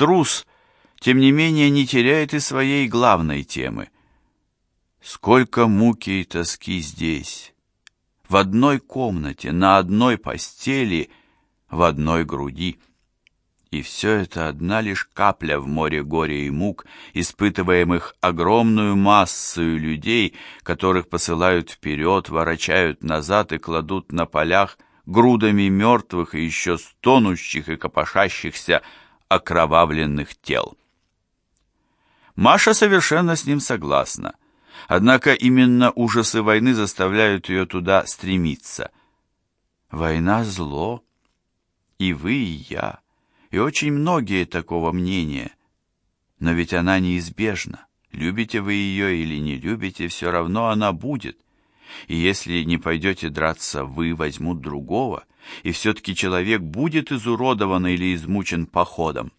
трус, тем не менее не теряет и своей главной темы. Сколько муки и тоски здесь, в одной комнате, на одной постели, в одной груди. И все это одна лишь капля в море горя и мук, испытываемых огромную массою людей, которых посылают вперед, ворочают назад и кладут на полях грудами мертвых и еще стонущих и копошащихся окровавленных тел. Маша совершенно с ним согласна. Однако именно ужасы войны заставляют ее туда стремиться. Война — зло. И вы, и я, и очень многие такого мнения. Но ведь она неизбежна. Любите вы ее или не любите, все равно она будет. И если не пойдете драться вы, возьмут другого, и все-таки человек будет изуродован или измучен походом.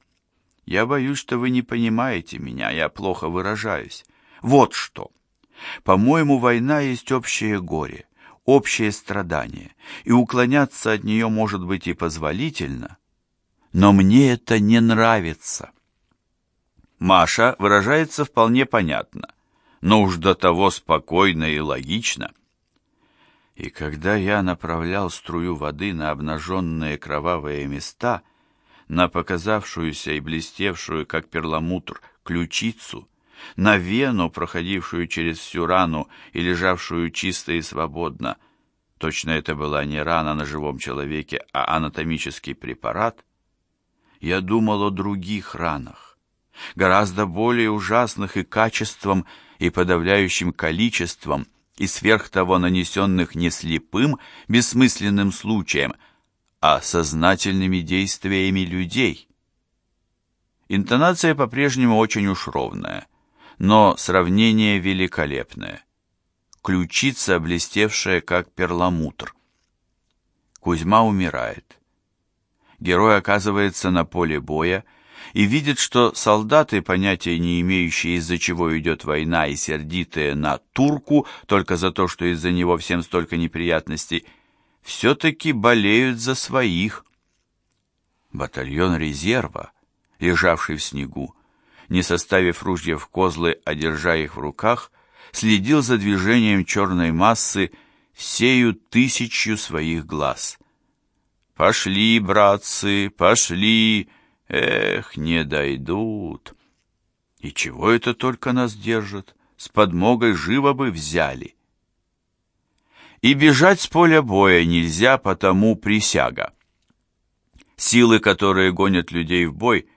Я боюсь, что вы не понимаете меня, я плохо выражаюсь. Вот что. По-моему, война есть общее горе, общее страдание, и уклоняться от нее может быть и позволительно, но мне это не нравится. Маша выражается вполне понятно, но уж до того спокойно и логично. И когда я направлял струю воды на обнаженные кровавые места, на показавшуюся и блестевшую, как перламутр, ключицу, на вену, проходившую через всю рану и лежавшую чисто и свободно, точно это была не рана на живом человеке, а анатомический препарат, я думал о других ранах, гораздо более ужасных и качеством, и подавляющим количеством, и сверх того нанесенных не слепым, бессмысленным случаем, а сознательными действиями людей. Интонация по-прежнему очень уж ровная, но сравнение великолепное. Ключица, блестевшая, как перламутр. Кузьма умирает. Герой оказывается на поле боя и видит, что солдаты, понятия не имеющие, из-за чего идет война, и сердитые на турку только за то, что из-за него всем столько неприятностей, все-таки болеют за своих. Батальон резерва, лежавший в снегу, не составив ружья в козлы, а держа их в руках, следил за движением черной массы всею тысячью своих глаз. «Пошли, братцы, пошли! Эх, не дойдут!» «И чего это только нас держит? С подмогой живо бы взяли!» И бежать с поля боя нельзя, потому присяга. Силы, которые гонят людей в бой,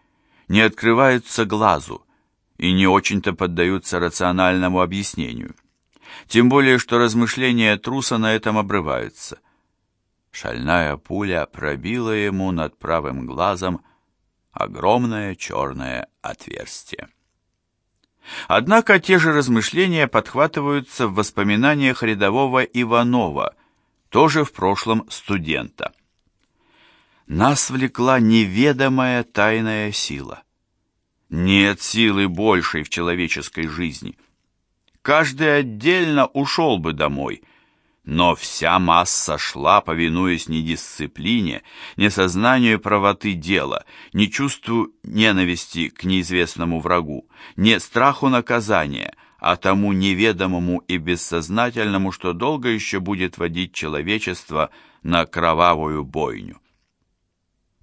не открываются глазу и не очень-то поддаются рациональному объяснению. Тем более, что размышления труса на этом обрываются. Шальная пуля пробила ему над правым глазом огромное черное отверстие. Однако те же размышления подхватываются в воспоминаниях рядового Иванова, тоже в прошлом студента. Нас влекла неведомая тайная сила. Нет силы большей в человеческой жизни. Каждый отдельно ушел бы домой – но вся масса шла, повинуясь не дисциплине, не сознанию правоты дела, не чувству ненависти к неизвестному врагу, не страху наказания, а тому неведомому и бессознательному, что долго еще будет водить человечество на кровавую бойню.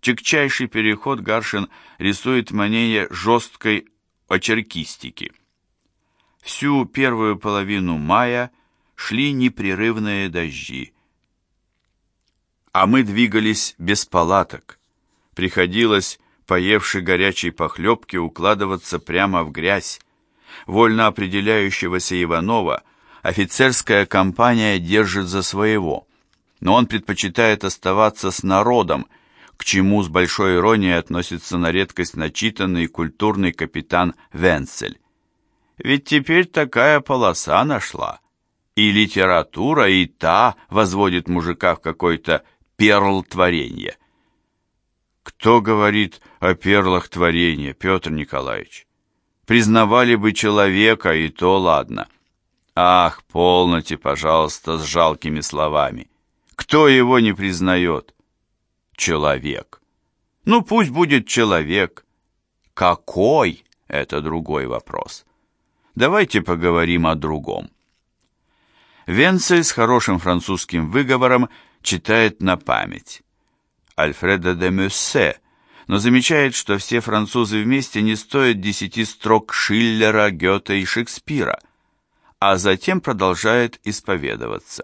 Чекчайший переход Гаршин рисует в жесткой очеркистики. Всю первую половину мая – шли непрерывные дожди. А мы двигались без палаток. Приходилось, поевши горячей похлебки, укладываться прямо в грязь. Вольно определяющегося Иванова офицерская компания держит за своего, но он предпочитает оставаться с народом, к чему с большой иронией относится на редкость начитанный культурный капитан Венцель. Ведь теперь такая полоса нашла. И литература, и та возводит мужика в какой-то перл творения. Кто говорит о перлах творения, Петр Николаевич? Признавали бы человека, и то ладно. Ах, полноте, пожалуйста, с жалкими словами. Кто его не признает? Человек. Ну, пусть будет человек. Какой – это другой вопрос. Давайте поговорим о другом. Венцель с хорошим французским выговором читает на память. Альфреда де Мюссе, но замечает, что все французы вместе не стоят десяти строк Шиллера, Гёте и Шекспира, а затем продолжает исповедоваться.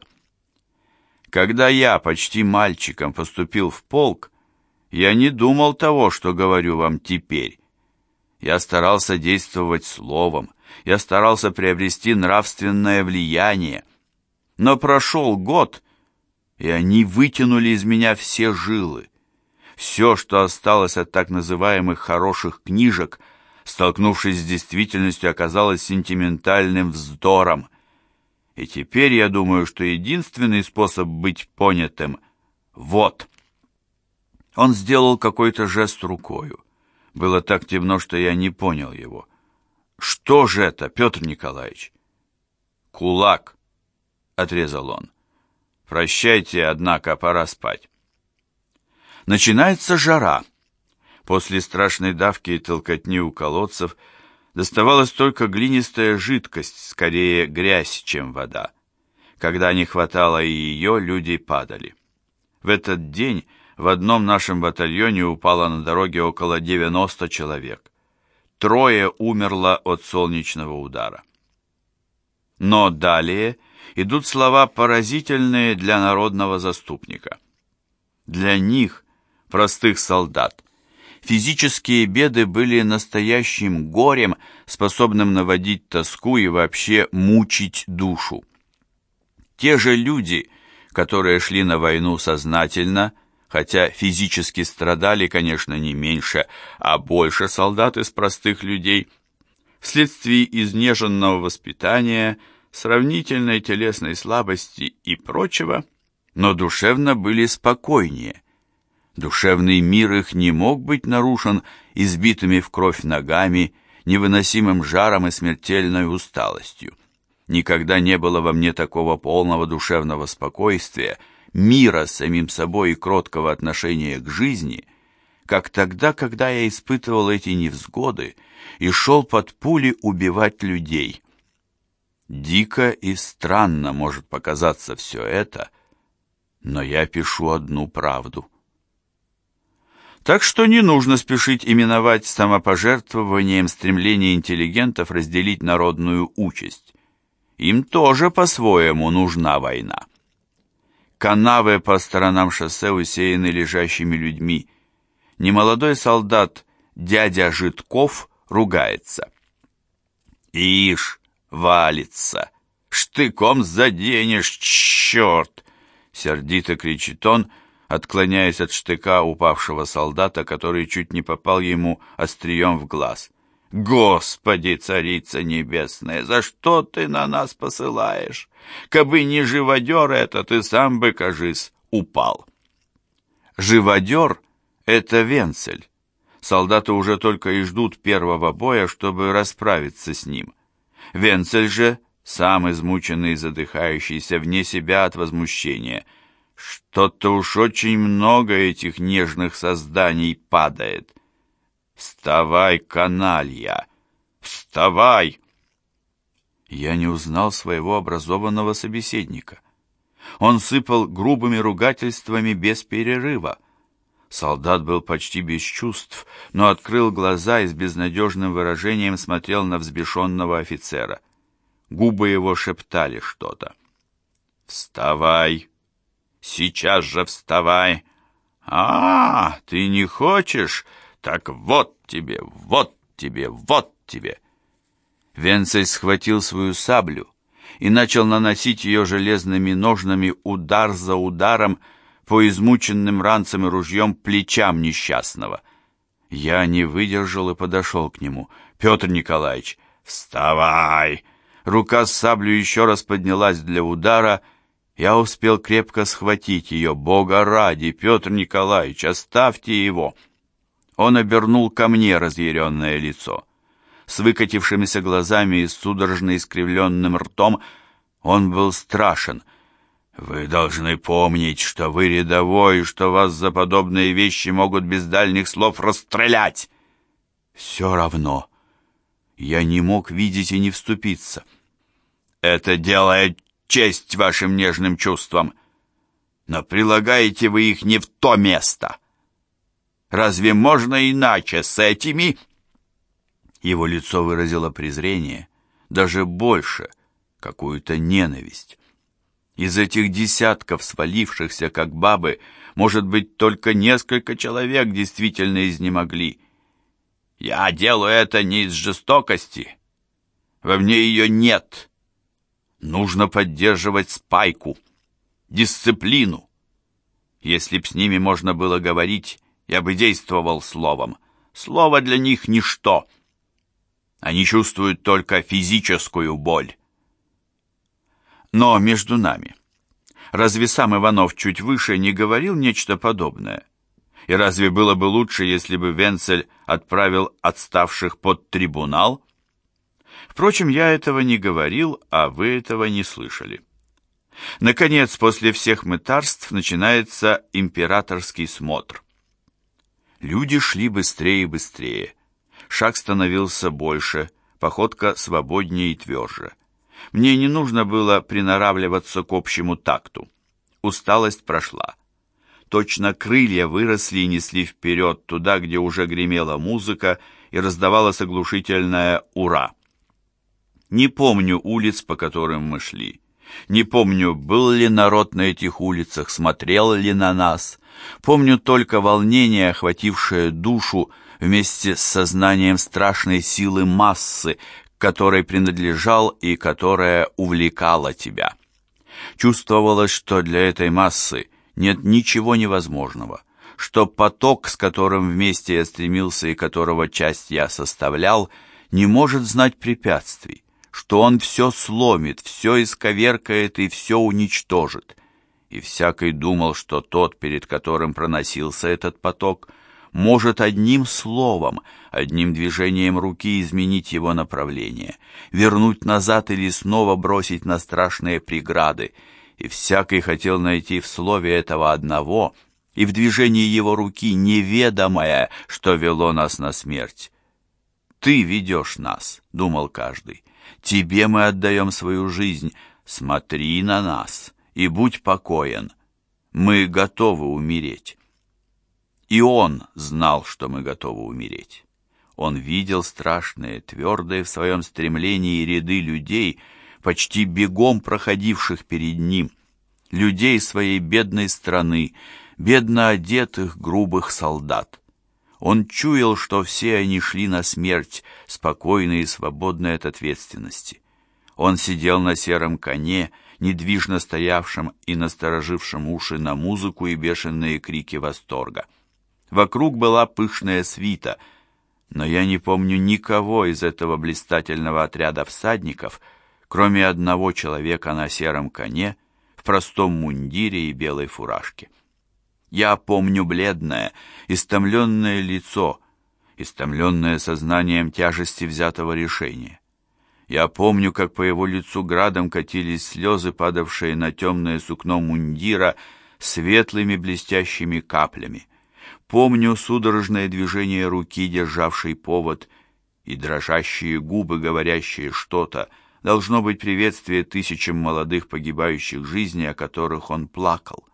Когда я почти мальчиком поступил в полк, я не думал того, что говорю вам теперь. Я старался действовать словом, я старался приобрести нравственное влияние. Но прошел год, и они вытянули из меня все жилы. Все, что осталось от так называемых «хороших книжек», столкнувшись с действительностью, оказалось сентиментальным вздором. И теперь я думаю, что единственный способ быть понятым — вот. Он сделал какой-то жест рукою. Было так темно, что я не понял его. «Что же это, Петр Николаевич?» «Кулак», — отрезал он. «Прощайте, однако, пора спать». Начинается жара. После страшной давки и толкотни у колодцев — доставалась только глинистая жидкость, скорее грязь, чем вода. Когда не хватало и ее, люди падали. В этот день в одном нашем батальоне упало на дороге около 90 человек. Трое умерло от солнечного удара. Но далее идут слова поразительные для народного заступника. Для них, простых солдат, Физические беды были настоящим горем, способным наводить тоску и вообще мучить душу. Те же люди, которые шли на войну сознательно, хотя физически страдали, конечно, не меньше, а больше солдат из простых людей, вследствие изнеженного воспитания, сравнительной телесной слабости и прочего, но душевно были спокойнее – Душевный мир их не мог быть нарушен избитыми в кровь ногами, невыносимым жаром и смертельной усталостью. Никогда не было во мне такого полного душевного спокойствия, мира с самим собой и кроткого отношения к жизни, как тогда, когда я испытывал эти невзгоды и шел под пули убивать людей. Дико и странно может показаться все это, но я пишу одну правду — так что не нужно спешить именовать самопожертвованием стремление интеллигентов разделить народную участь. Им тоже по-своему нужна война. Канавы по сторонам шоссе усеяны лежащими людьми. Немолодой солдат дядя Житков ругается. «Ишь, валится! Штыком заденешь, черт!» Сердито кричит он, — отклоняясь от штыка упавшего солдата, который чуть не попал ему острием в глаз. «Господи, царица небесная, за что ты на нас посылаешь? Кабы не живодер это, ты сам бы, кажись, упал». Живодер — это венцель. Солдаты уже только и ждут первого боя, чтобы расправиться с ним. Венцель же, сам измученный и задыхающийся вне себя от возмущения — что-то уж очень много этих нежных созданий падает. Вставай, каналья! Вставай! Я не узнал своего образованного собеседника. Он сыпал грубыми ругательствами без перерыва. Солдат был почти без чувств, но открыл глаза и с безнадежным выражением смотрел на взбешенного офицера. Губы его шептали что-то. «Вставай!» Сейчас же вставай. А, ты не хочешь? Так вот тебе, вот тебе, вот тебе. Венцель схватил свою саблю и начал наносить ее железными ножнами удар за ударом по измученным ранцем и ружьем плечам несчастного. Я не выдержал и подошел к нему. «Петр Николаевич, вставай!» Рука с саблей еще раз поднялась для удара, я успел крепко схватить ее. «Бога ради, Петр Николаевич, оставьте его!» Он обернул ко мне разъяренное лицо. С выкатившимися глазами и судорожно искривленным ртом он был страшен. «Вы должны помнить, что вы рядовой, и что вас за подобные вещи могут без дальних слов расстрелять!» Все равно. Я не мог видеть и не вступиться. Это делает честь вашим нежным чувствам. Но прилагаете вы их не в то место. Разве можно иначе с этими? Его лицо выразило презрение, даже больше, какую-то ненависть. Из этих десятков свалившихся, как бабы, может быть, только несколько человек действительно изнемогли. Я делаю это не из жестокости. Во мне ее нет. Нужно поддерживать спайку, дисциплину. Если б с ними можно было говорить, я бы действовал словом. Слово для них ничто. Они чувствуют только физическую боль. Но между нами, разве сам Иванов чуть выше не говорил нечто подобное? И разве было бы лучше, если бы Венцель отправил отставших под трибунал? Впрочем, я этого не говорил, а вы этого не слышали. Наконец, после всех мытарств начинается императорский смотр. Люди шли быстрее и быстрее. Шаг становился больше, походка свободнее и тверже. Мне не нужно было приноравливаться к общему такту. Усталость прошла. Точно крылья выросли и несли вперед, туда, где уже гремела музыка и раздавалось оглушительное «Ура!». Не помню улиц, по которым мы шли. Не помню, был ли народ на этих улицах, смотрел ли на нас. Помню только волнение, охватившее душу вместе с сознанием страшной силы массы, которой принадлежал и которая увлекала тебя. Чувствовалось, что для этой массы нет ничего невозможного, что поток, с которым вместе я стремился и которого часть я составлял, не может знать препятствий, что он все сломит, все исковеркает и все уничтожит. И всякий думал, что тот, перед которым проносился этот поток, может одним словом, одним движением руки изменить его направление, вернуть назад или снова бросить на страшные преграды, и всякий хотел найти в слове этого одного и в движении его руки неведомое, что вело нас на смерть. «Ты ведешь нас», — думал каждый, — «тебе мы отдаем свою жизнь, смотри на нас и будь покоен, мы готовы умереть». И он знал, что мы готовы умереть. Он видел страшные, твердые в своем стремлении ряды людей, почти бегом проходивших перед ним, людей своей бедной страны, бедно одетых грубых солдат. Он чуял, что все они шли на смерть, спокойные и свободные от ответственности. Он сидел на сером коне, недвижно стоявшем и насторожившем уши на музыку и бешеные крики восторга. Вокруг была пышная свита, но я не помню никого из этого блистательного отряда всадников, кроме одного человека на сером коне, в простом мундире и белой фуражке. Я помню бледное, истомленное лицо, истомленное сознанием тяжести взятого решения. Я помню, как по его лицу градом катились слезы, падавшие на темное сукно мундира светлыми блестящими каплями. Помню судорожное движение руки, державшей повод, и дрожащие губы, говорящие что-то, должно быть приветствие тысячам молодых погибающих жизней, о которых он плакал.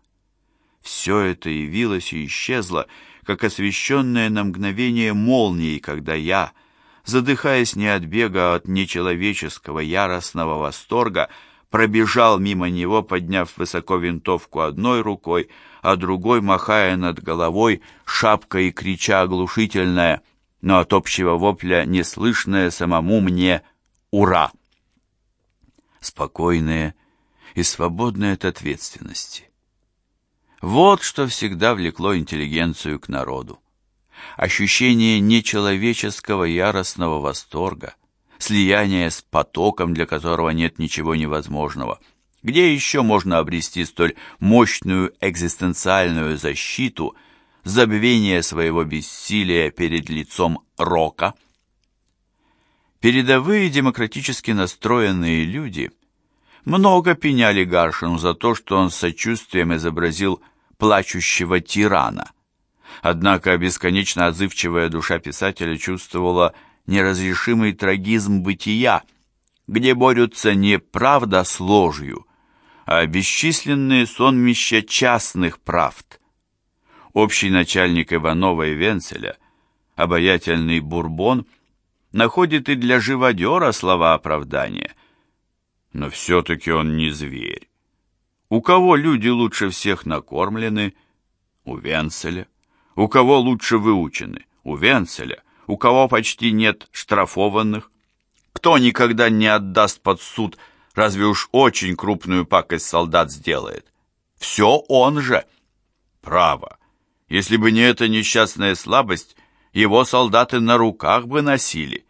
Все это явилось и исчезло, как освещенное на мгновение молнией, когда я, задыхаясь не от бега, а от нечеловеческого яростного восторга, пробежал мимо него, подняв высоко винтовку одной рукой, а другой, махая над головой, шапкой и крича оглушительное, но от общего вопля неслышное самому мне «Ура!». Спокойные и свободные от ответственности. Вот что всегда влекло интеллигенцию к народу. Ощущение нечеловеческого яростного восторга, слияние с потоком, для которого нет ничего невозможного – где еще можно обрести столь мощную экзистенциальную защиту, забвение своего бессилия перед лицом рока? Передовые демократически настроенные люди много пеняли Гаршину за то, что он с сочувствием изобразил плачущего тирана. Однако бесконечно отзывчивая душа писателя чувствовала неразрешимый трагизм бытия, где борются не правда с ложью, а бесчисленные сонмища частных правд. Общий начальник Иванова и Венцеля, обаятельный Бурбон, находит и для живодера слова оправдания. Но все-таки он не зверь. У кого люди лучше всех накормлены? У Венцеля. У кого лучше выучены? У Венцеля. У кого почти нет штрафованных? Кто никогда не отдаст под суд, разве уж очень крупную пакость солдат сделает? Все он же. Право. Если бы не эта несчастная слабость, его солдаты на руках бы носили.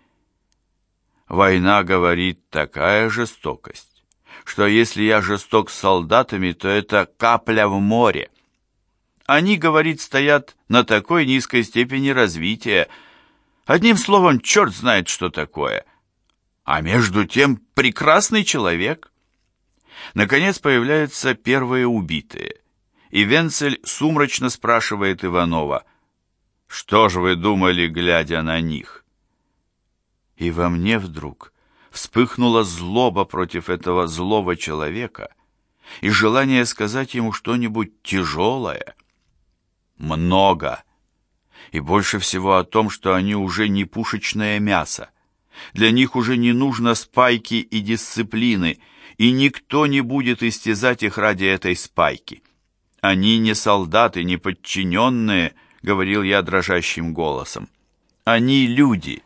Война, говорит, такая жестокость, что если я жесток с солдатами, то это капля в море. Они, говорит, стоят на такой низкой степени развития. Одним словом, черт знает, что такое. А между тем прекрасный человек. Наконец появляются первые убитые. И Венцель сумрачно спрашивает Иванова, «Что же вы думали, глядя на них?» И во мне вдруг вспыхнула злоба против этого злого человека и желание сказать ему что-нибудь тяжелое, много. И больше всего о том, что они уже не пушечное мясо. Для них уже не нужно спайки и дисциплины, и никто не будет истязать их ради этой спайки. Они не солдаты, не подчиненные, говорил я дрожащим голосом. Они люди.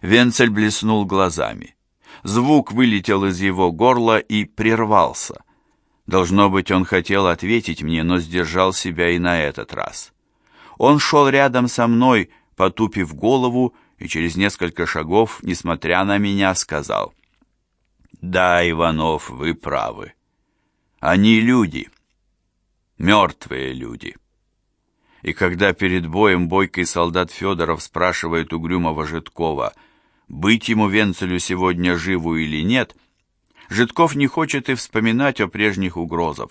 Венцель блеснул глазами. Звук вылетел из его горла и прервался. Должно быть, он хотел ответить мне, но сдержал себя и на этот раз. Он шел рядом со мной, потупив голову, и через несколько шагов, несмотря на меня, сказал, «Да, Иванов, вы правы. Они люди, мертвые люди». И когда перед боем бойкий солдат Федоров спрашивает угрюмого Житкова, быть ему Венцелю сегодня живу или нет, Житков не хочет и вспоминать о прежних угрозах.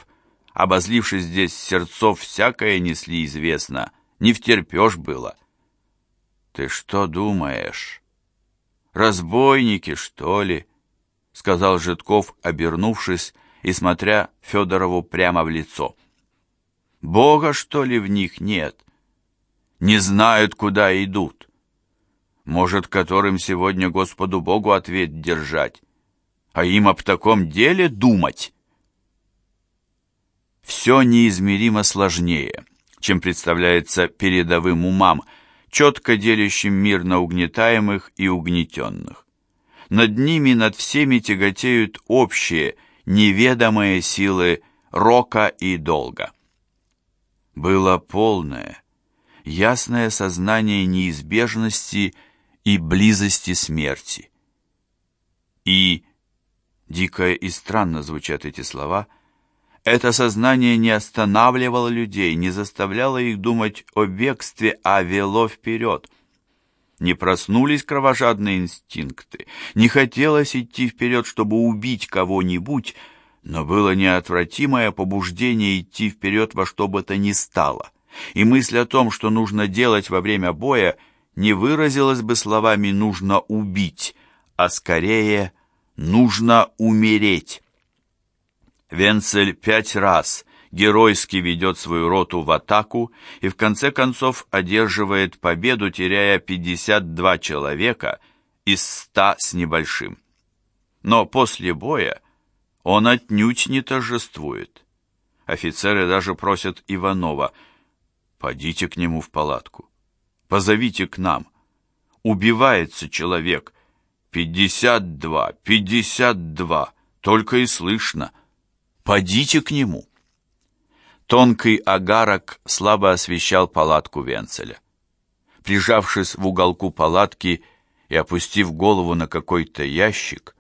Обозлившись здесь, сердцов всякое несли известно, не втерпешь было. «Ты что думаешь? Разбойники, что ли?» — сказал Житков, обернувшись и смотря Федорову прямо в лицо. «Бога, что ли, в них нет? Не знают, куда идут. Может, которым сегодня Господу Богу ответ держать, а им об таком деле думать?» Все неизмеримо сложнее, чем представляется передовым умам — четко делящим мир на угнетаемых и угнетенных. Над ними, над всеми тяготеют общие, неведомые силы рока и долга. Было полное, ясное сознание неизбежности и близости смерти. И, дико и странно звучат эти слова, — это сознание не останавливало людей, не заставляло их думать о бегстве, а вело вперед. Не проснулись кровожадные инстинкты, не хотелось идти вперед, чтобы убить кого-нибудь, но было неотвратимое побуждение идти вперед во что бы то ни стало. И мысль о том, что нужно делать во время боя, не выразилась бы словами «нужно убить», а скорее «нужно умереть». Венцель пять раз геройски ведет свою роту в атаку и в конце концов одерживает победу, теряя 52 человека из 100 с небольшим. Но после боя он отнюдь не торжествует. Офицеры даже просят Иванова «Подите к нему в палатку, позовите к нам. Убивается человек. Пятьдесят два, пятьдесят два, только и слышно». Подите к нему. Тонкий агарок слабо освещал палатку Венцеля. Прижавшись в уголку палатки и опустив голову на какой-то ящик,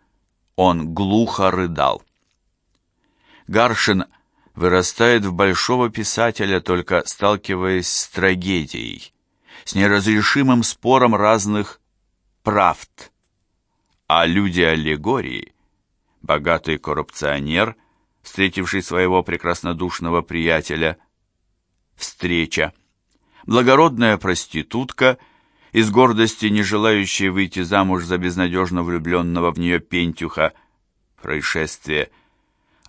он глухо рыдал. Гаршин вырастает в большого писателя, только сталкиваясь с трагедией, с неразрешимым спором разных правд. А люди аллегории, богатый коррупционер встретивший своего прекраснодушного приятеля. Встреча. Благородная проститутка, из гордости не желающая выйти замуж за безнадежно влюбленного в нее Пентюха, происшествие,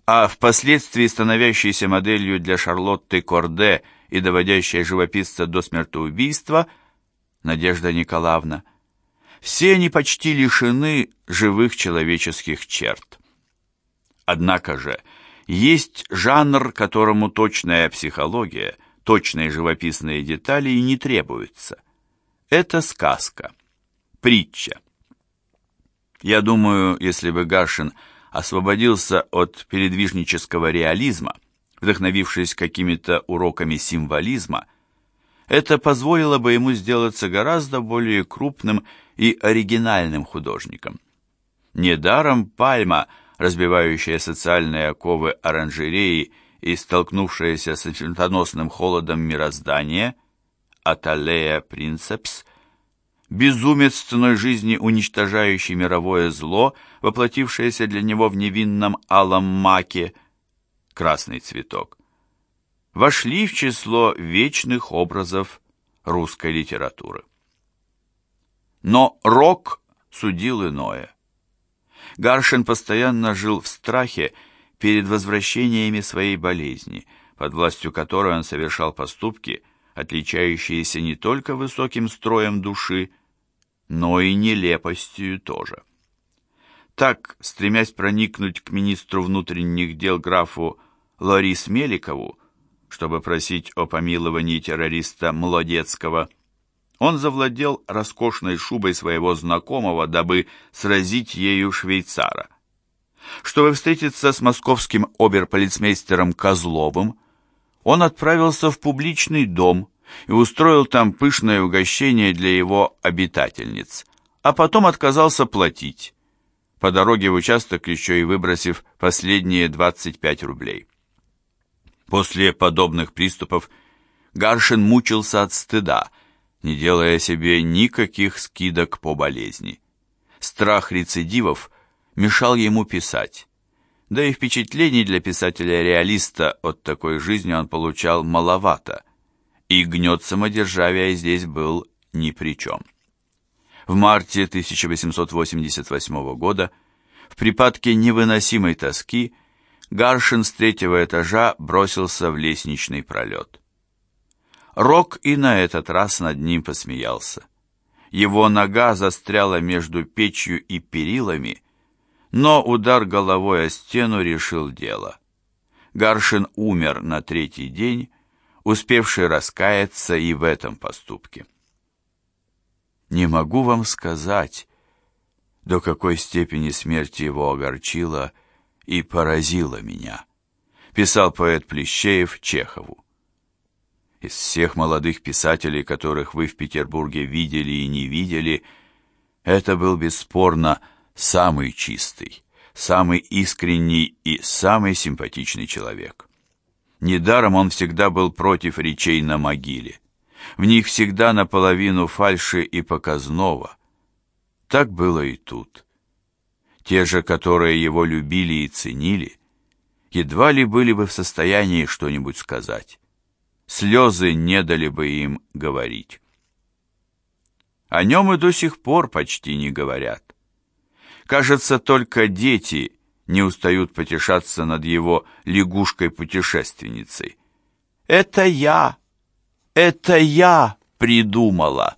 а впоследствии становящейся моделью для Шарлотты Корде и доводящая живописца до смертоубийства Надежда Николаевна, все они почти лишены живых человеческих черт. Однако же, есть жанр, которому точная психология, точные живописные детали и не требуются. Это сказка, притча. Я думаю, если бы Гаршин освободился от передвижнического реализма, вдохновившись какими-то уроками символизма, это позволило бы ему сделаться гораздо более крупным и оригинальным художником. Недаром Пальма – разбивающая социальные оковы оранжереи и столкнувшаяся с смертоносным холодом мироздания, Аталея Принцепс, безумец ценой жизни, уничтожающий мировое зло, воплотившееся для него в невинном алом маке, красный цветок, вошли в число вечных образов русской литературы. Но Рок судил иное. Гаршин постоянно жил в страхе перед возвращениями своей болезни, под властью которой он совершал поступки, отличающиеся не только высоким строем души, но и нелепостью тоже. Так, стремясь проникнуть к министру внутренних дел графу Ларис Меликову, чтобы просить о помиловании террориста Молодецкого, он завладел роскошной шубой своего знакомого, дабы сразить ею швейцара. Чтобы встретиться с московским оберполицмейстером Козловым, он отправился в публичный дом и устроил там пышное угощение для его обитательниц, а потом отказался платить, по дороге в участок еще и выбросив последние 25 рублей. После подобных приступов Гаршин мучился от стыда – не делая себе никаких скидок по болезни. Страх рецидивов мешал ему писать. Да и впечатлений для писателя-реалиста от такой жизни он получал маловато, и гнет самодержавия здесь был ни при чем. В марте 1888 года в припадке невыносимой тоски Гаршин с третьего этажа бросился в лестничный пролет. Рок и на этот раз над ним посмеялся. Его нога застряла между печью и перилами, но удар головой о стену решил дело. Гаршин умер на третий день, успевший раскаяться и в этом поступке. Не могу вам сказать, до какой степени смерть его огорчила и поразила меня, писал поэт Плещеев Чехову. Из всех молодых писателей, которых вы в Петербурге видели и не видели, это был бесспорно самый чистый, самый искренний и самый симпатичный человек. Недаром он всегда был против речей на могиле. В них всегда наполовину фальши и показного. Так было и тут. Те же, которые его любили и ценили, едва ли были бы в состоянии что-нибудь сказать слезы не дали бы им говорить. О нем и до сих пор почти не говорят. Кажется, только дети не устают потешаться над его лягушкой-путешественницей. «Это я! Это я придумала!»